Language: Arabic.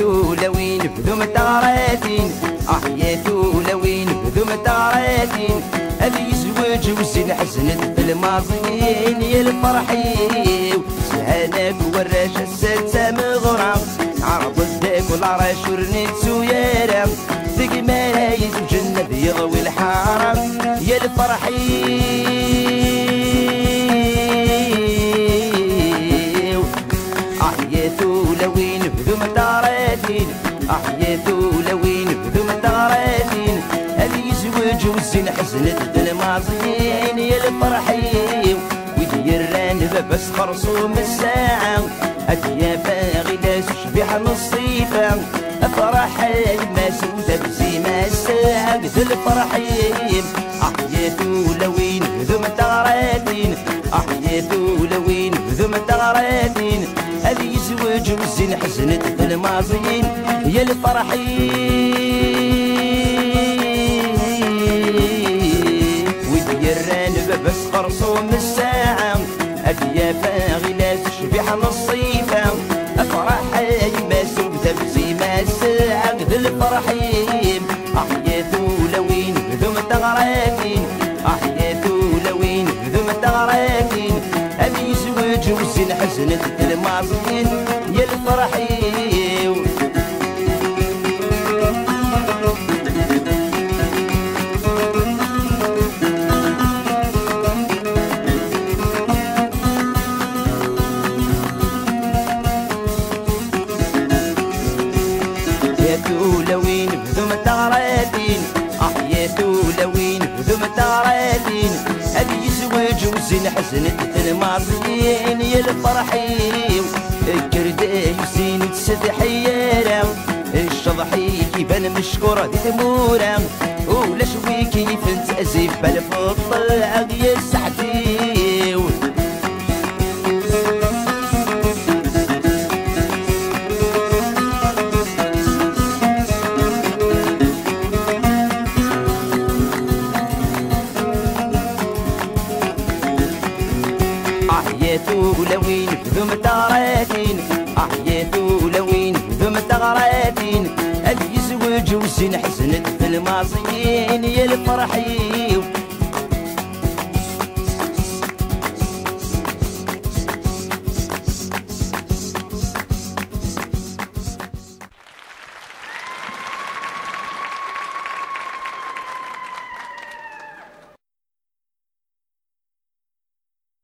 بذوم تغراتين أحياته لوين بذوم تغراتين أبي يزوج وزين حزنت الماضيين يا الفرحي سهانك وراش الستة مغرام عرض الداك والعراش ورنيت سويرة ذيك ملايز وجنة يضوي الحرم يا الفرحي أحياته لوين بذوم تاراتين أحياته لوين بذوم تاراتين هذه يزوج وزين حزنت الماضيين يا الفرحي ويديران بس خرصوم الساعة. أتيا باغي لا تشبح نصيفة. أفرح ما سودة بزيمة الساعة ذا الفرحي أحياته لوين بذوم تاراتين أحياته لوين بذوم تاراتين هذه يزوج وزين حزنت الماضيين يا الفرحين. وديران بس خرصوم الساعة. أبيا باغي لا تشبح نصيفة. أفرح ما سودة بزيمة الساعة. ذا الفرحين أحياته لوين لوين تغراتين أبي يزوج وزين حزنت الماضيين يا الفرحي وزين تسد حيارة الشضحي كيبان مشكورة دي تمورة. ولا شوي كيف نتأزف بالفضل يا سعدي. أحياته لوين بذوم وزين حزنت الماضيين يا الفرحي